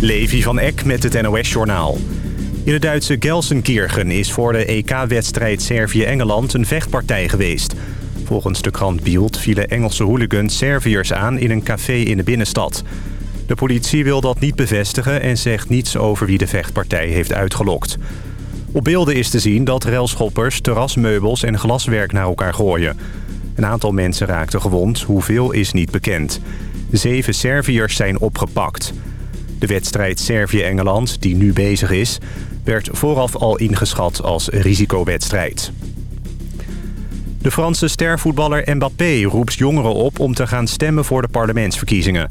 Levi van Eck met het NOS-journaal. In de Duitse Gelsenkirchen is voor de EK-wedstrijd Servië-Engeland een vechtpartij geweest. Volgens de krant Bild vielen Engelse hooligans Serviërs aan in een café in de binnenstad. De politie wil dat niet bevestigen en zegt niets over wie de vechtpartij heeft uitgelokt. Op beelden is te zien dat relschoppers terrasmeubels en glaswerk naar elkaar gooien. Een aantal mensen raakten gewond, hoeveel is niet bekend. Zeven Serviërs zijn opgepakt. De wedstrijd Servië-Engeland, die nu bezig is... werd vooraf al ingeschat als risicowedstrijd. De Franse stervoetballer Mbappé roept jongeren op om te gaan stemmen voor de parlementsverkiezingen.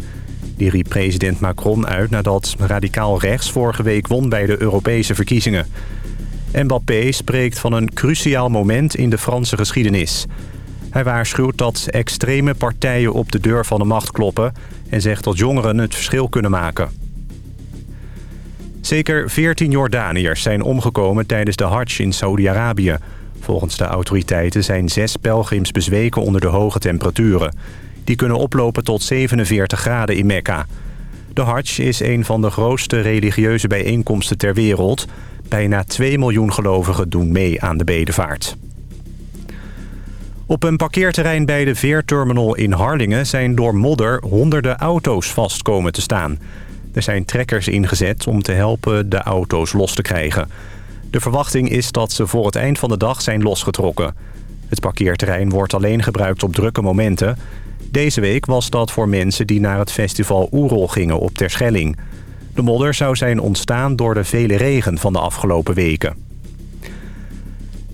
Die riep president Macron uit nadat radicaal rechts vorige week won bij de Europese verkiezingen. Mbappé spreekt van een cruciaal moment in de Franse geschiedenis. Hij waarschuwt dat extreme partijen op de deur van de macht kloppen... en zegt dat jongeren het verschil kunnen maken. Zeker 14 Jordaniërs zijn omgekomen tijdens de Hajj in Saudi-Arabië. Volgens de autoriteiten zijn zes pelgrims bezweken onder de hoge temperaturen. Die kunnen oplopen tot 47 graden in Mekka. De Hajj is een van de grootste religieuze bijeenkomsten ter wereld. Bijna 2 miljoen gelovigen doen mee aan de bedevaart. Op een parkeerterrein bij de Veerterminal in Harlingen... zijn door modder honderden auto's vast komen te staan. Er zijn trekkers ingezet om te helpen de auto's los te krijgen. De verwachting is dat ze voor het eind van de dag zijn losgetrokken. Het parkeerterrein wordt alleen gebruikt op drukke momenten. Deze week was dat voor mensen die naar het festival Oerol gingen op Terschelling. De modder zou zijn ontstaan door de vele regen van de afgelopen weken.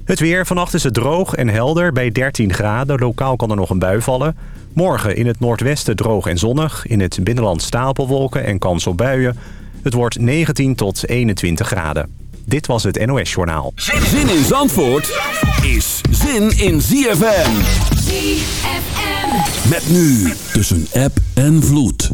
Het weer. Vannacht is het droog en helder bij 13 graden. Lokaal kan er nog een bui vallen. Morgen in het noordwesten droog en zonnig. In het binnenland stapelwolken en kans op buien. Het wordt 19 tot 21 graden. Dit was het NOS Journaal. Zin in Zandvoort is zin in ZFM. ZFM. Met nu tussen app en vloed.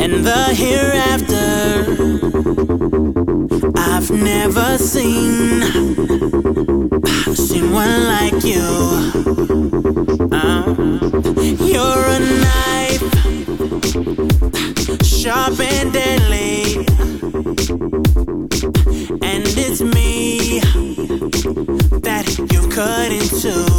and the hereafter I've never seen someone like you. Uh, you're a knife, sharp and deadly, and it's me that you cut into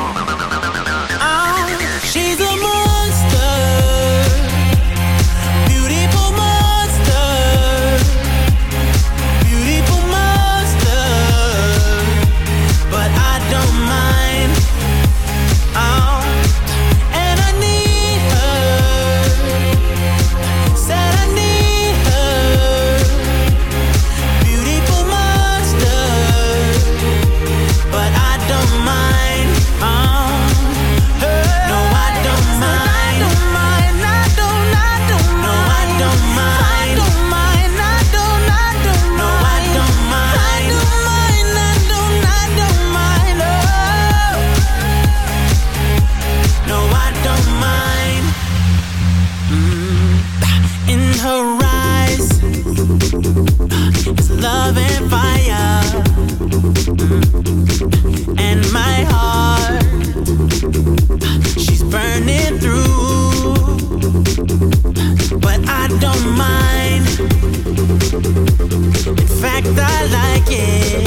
I like it.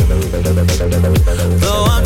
Though I'm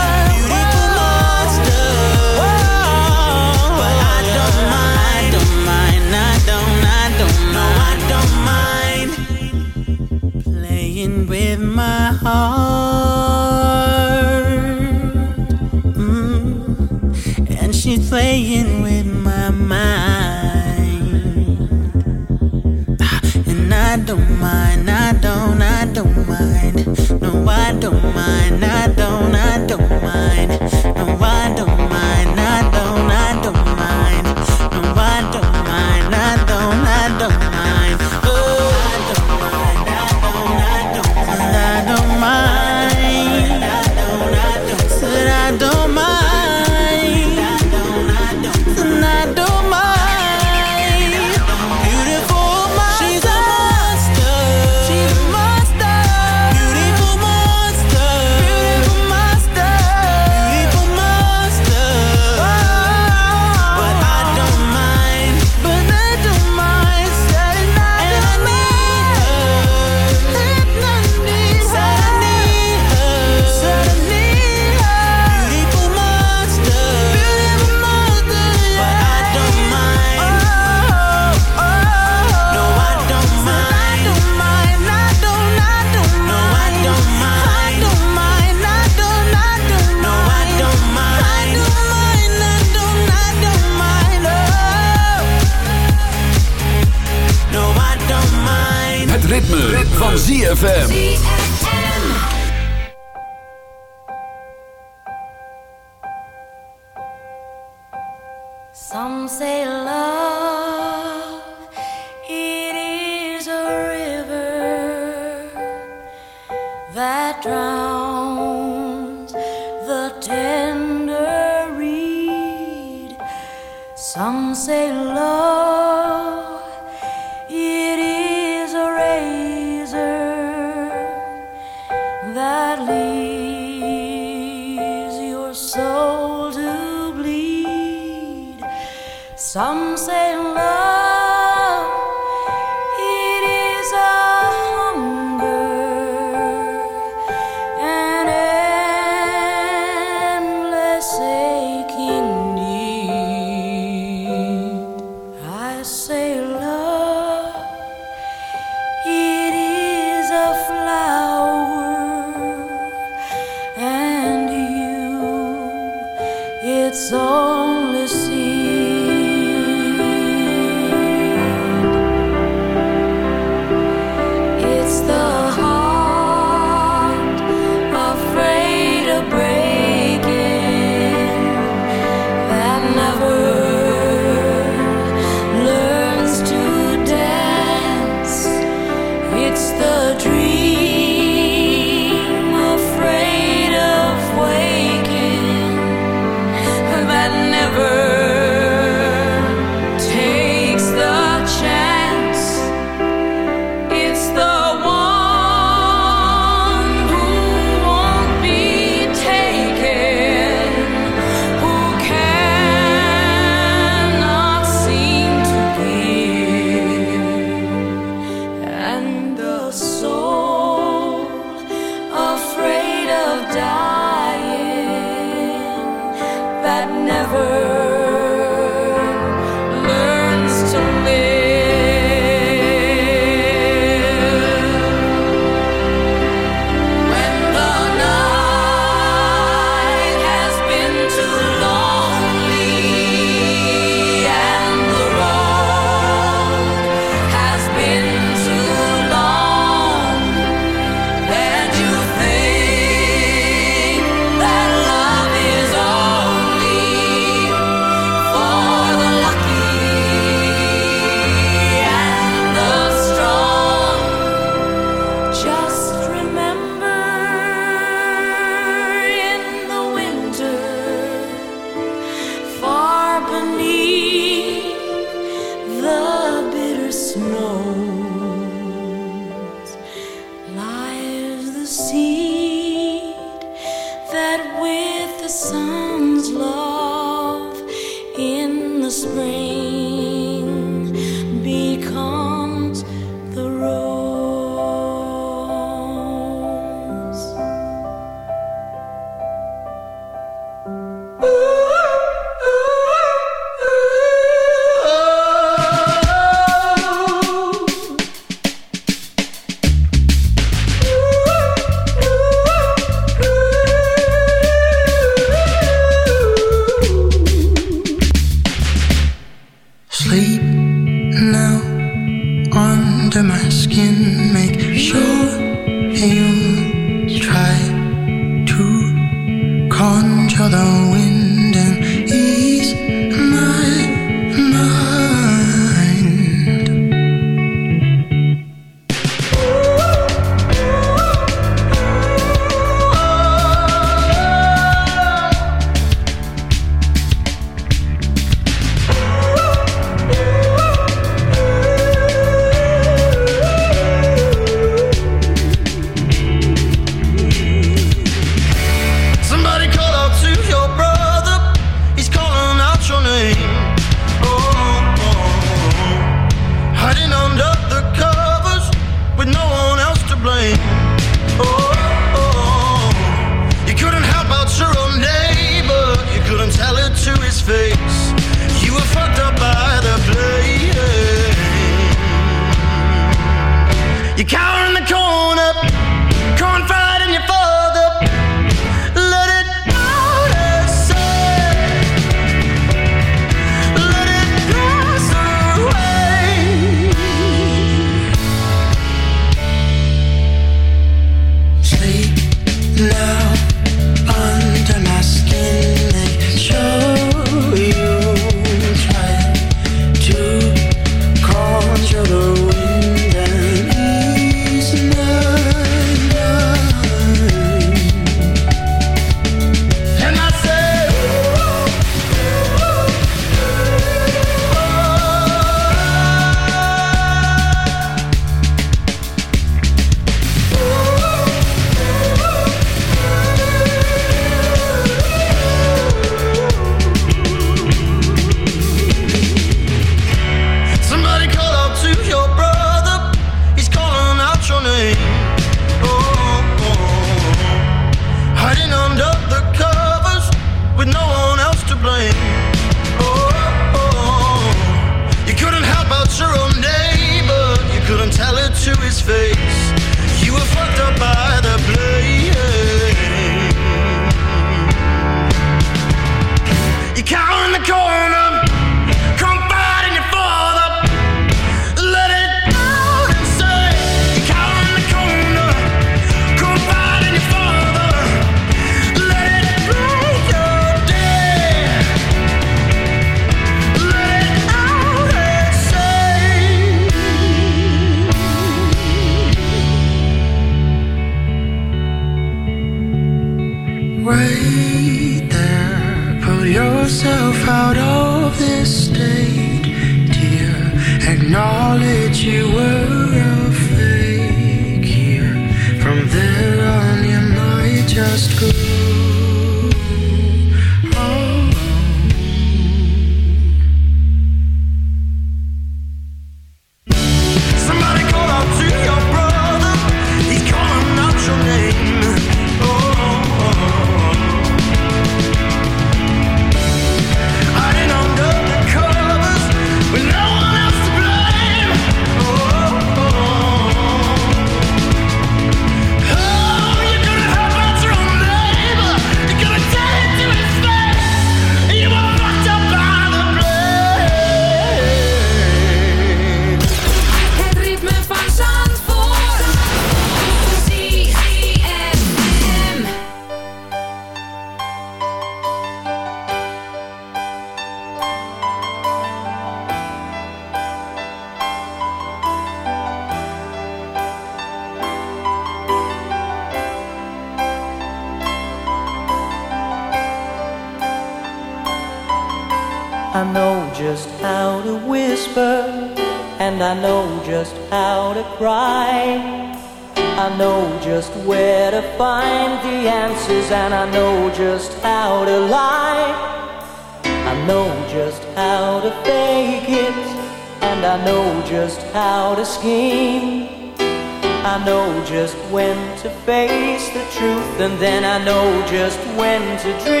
to face the truth, and then I know just when to dream.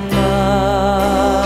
demás.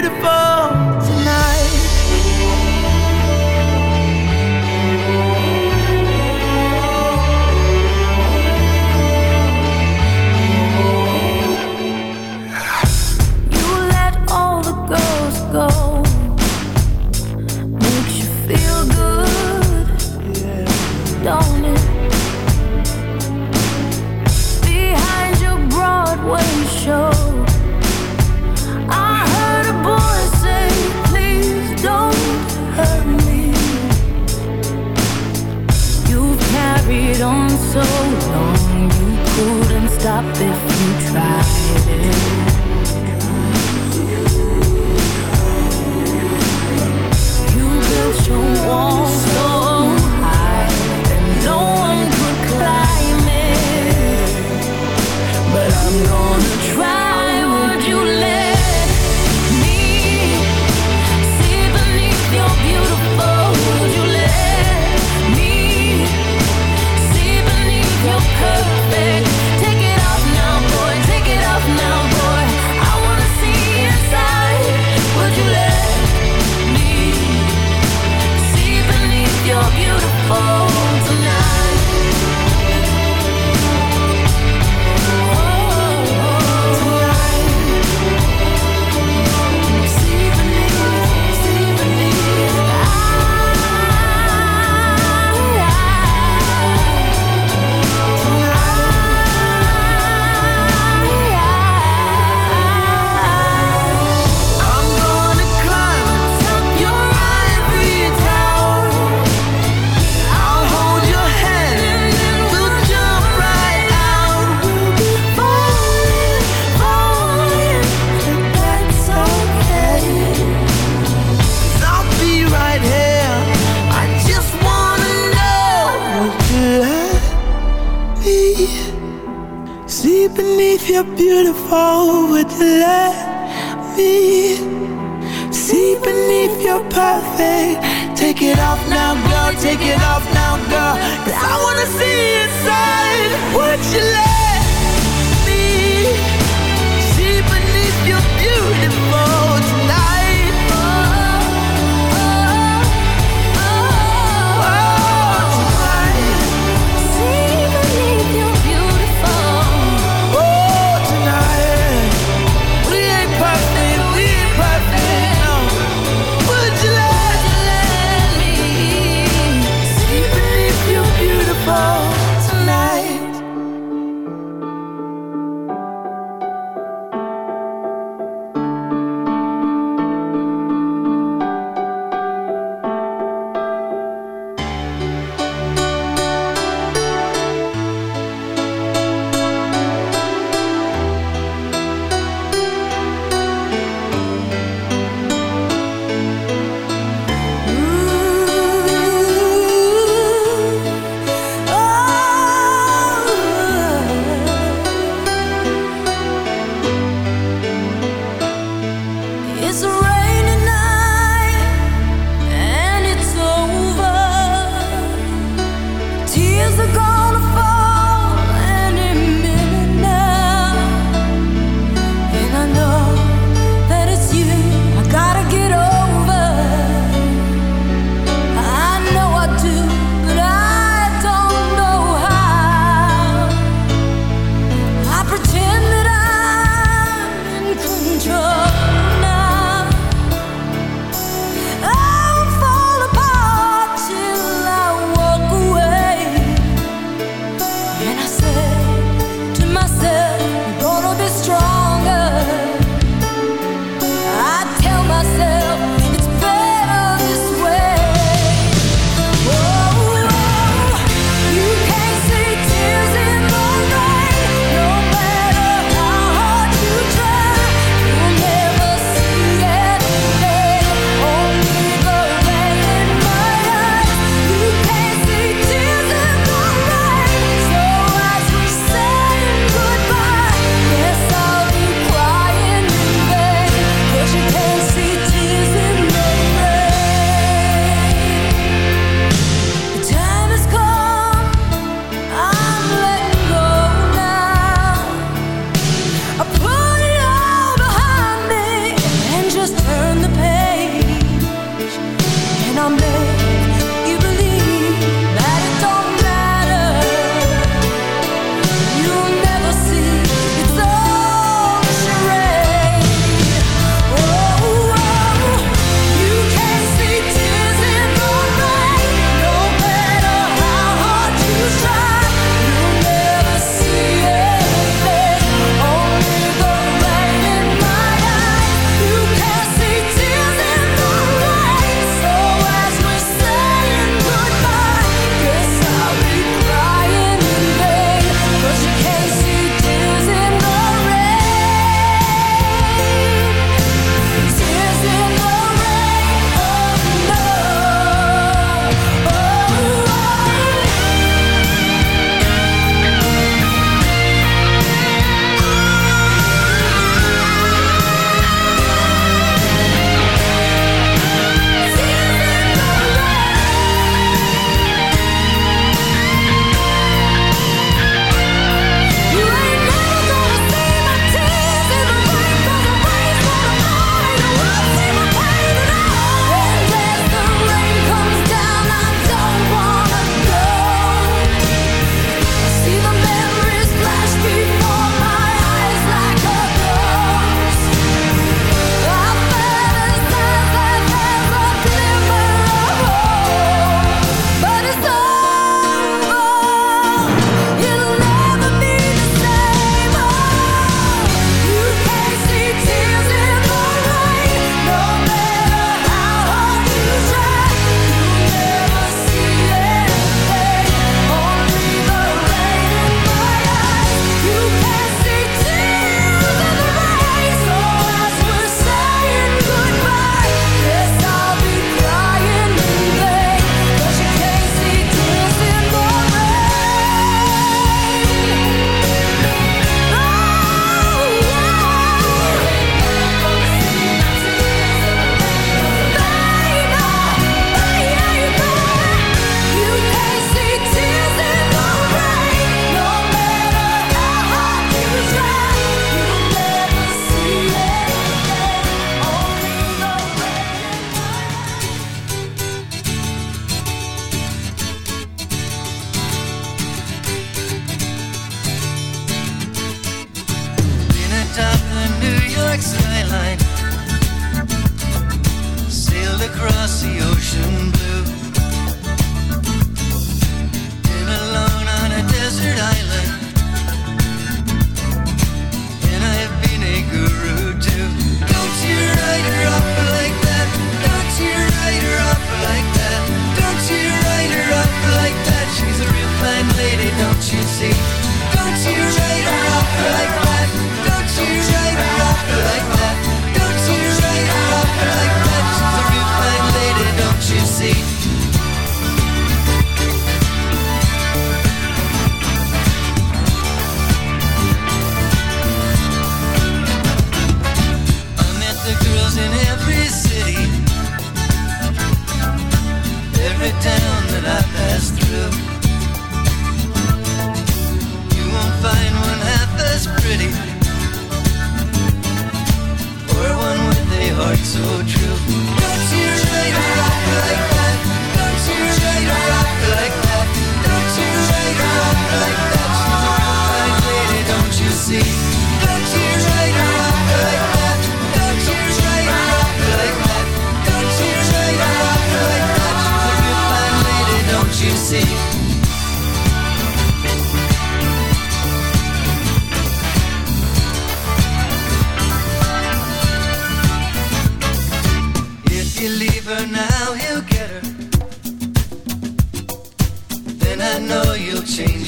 beautiful. stop if you try it. You walls.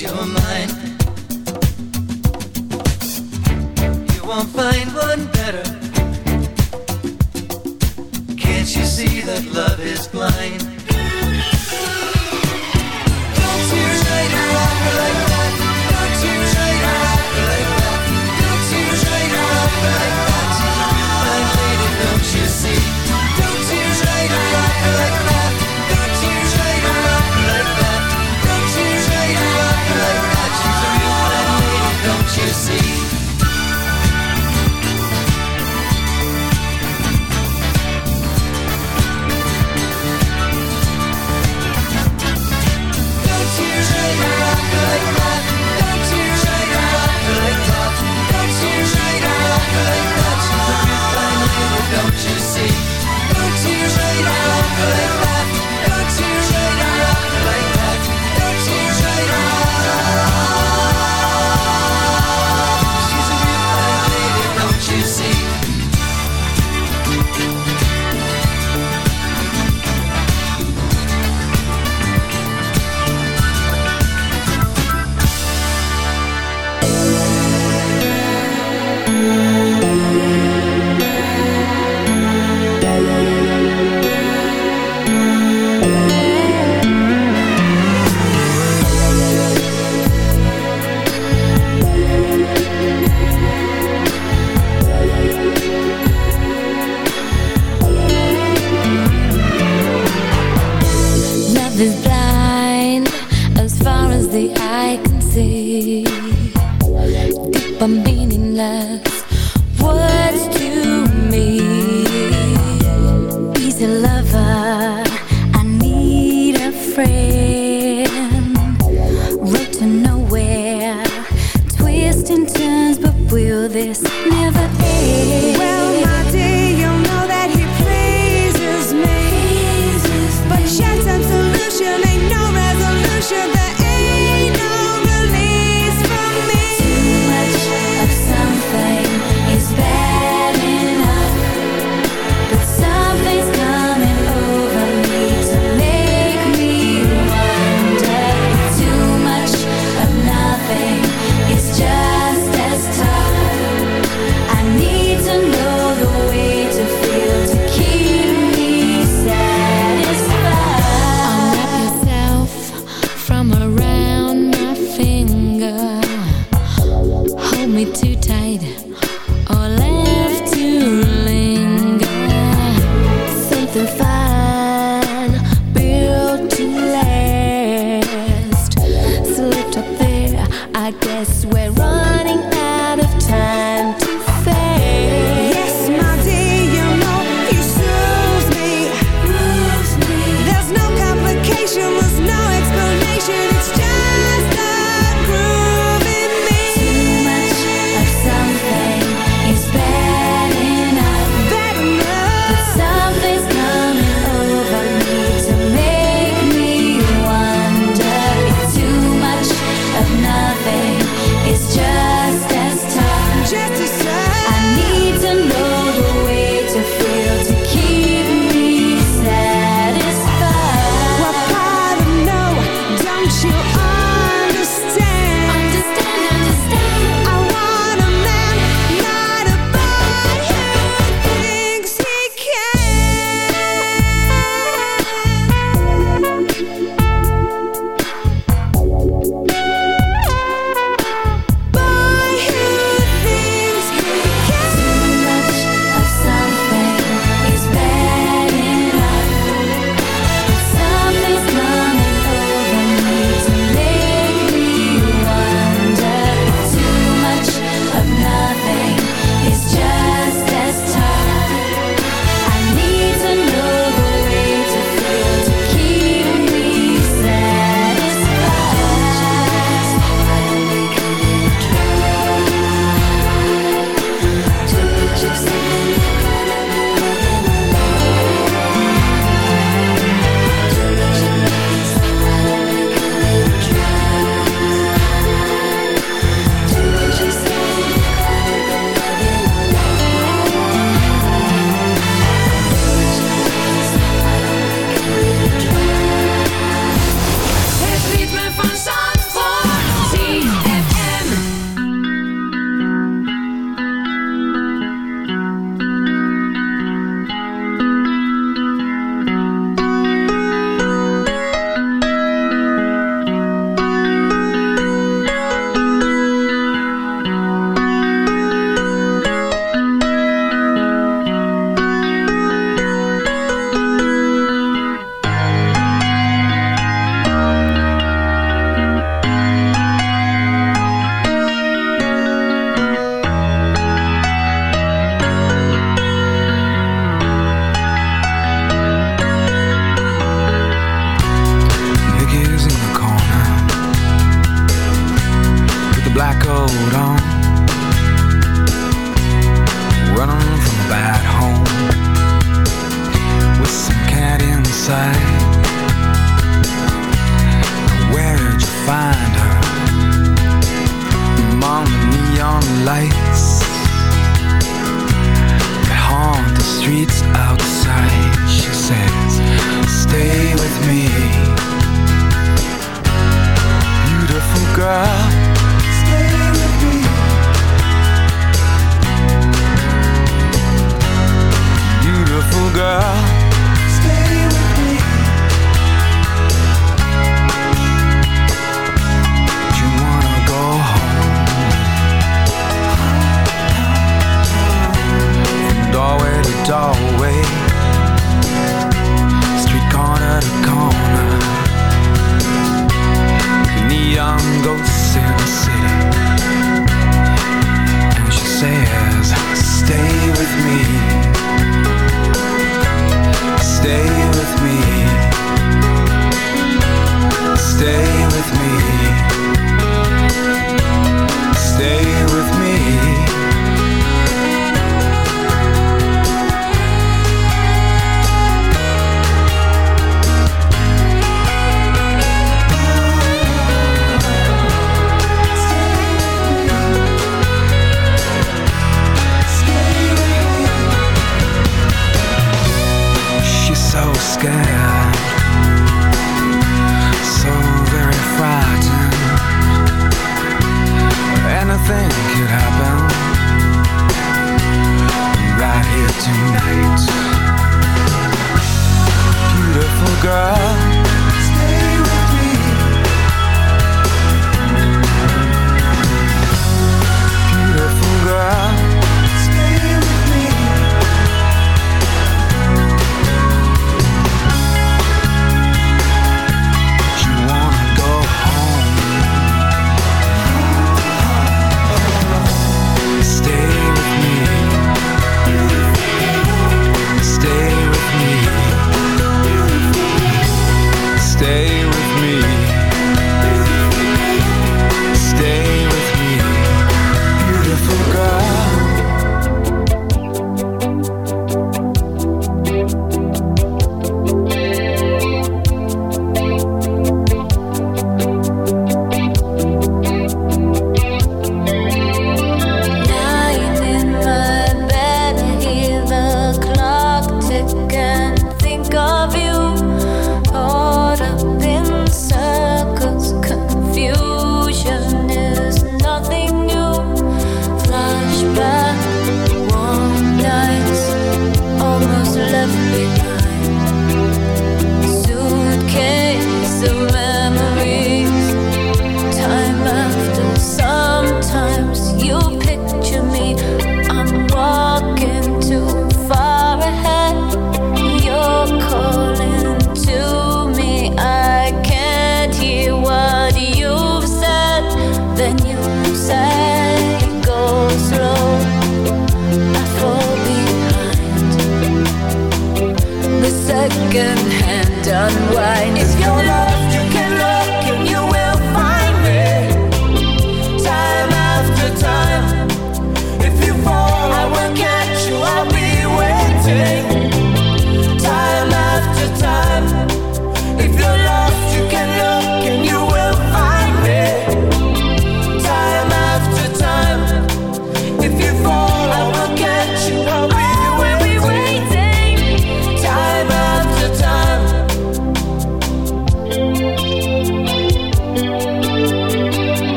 You're my this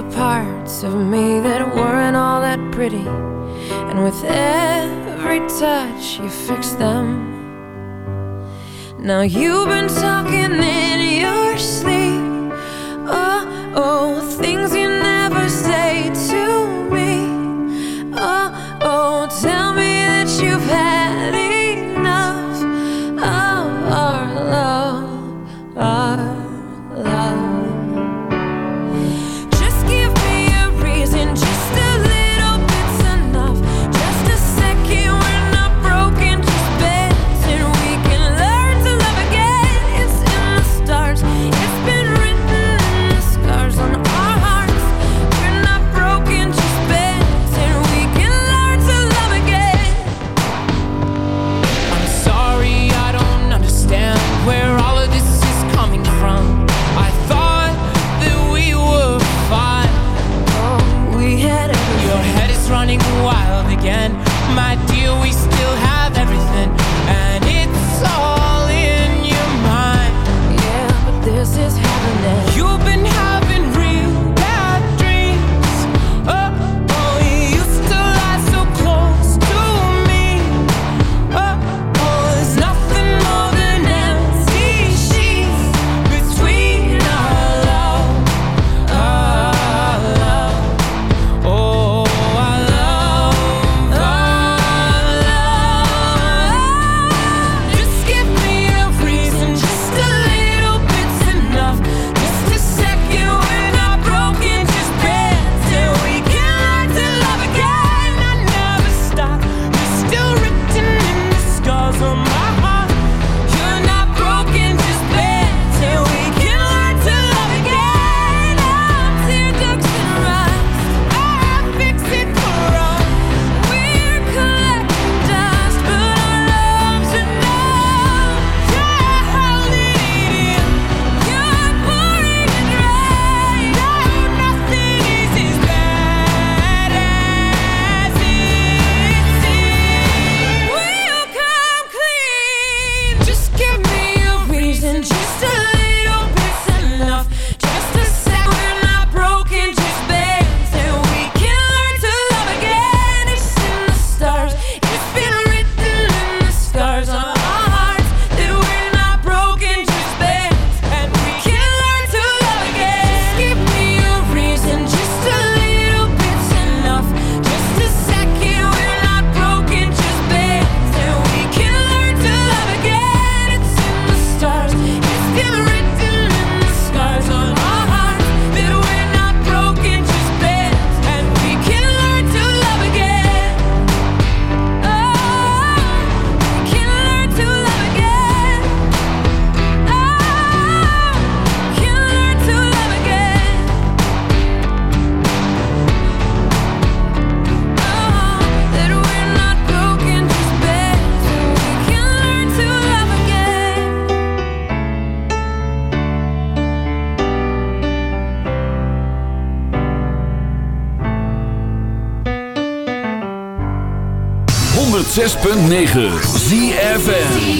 the parts of me that weren't all that pretty. And with every touch, you fixed them. Now you've been talking in 6.9 ZFN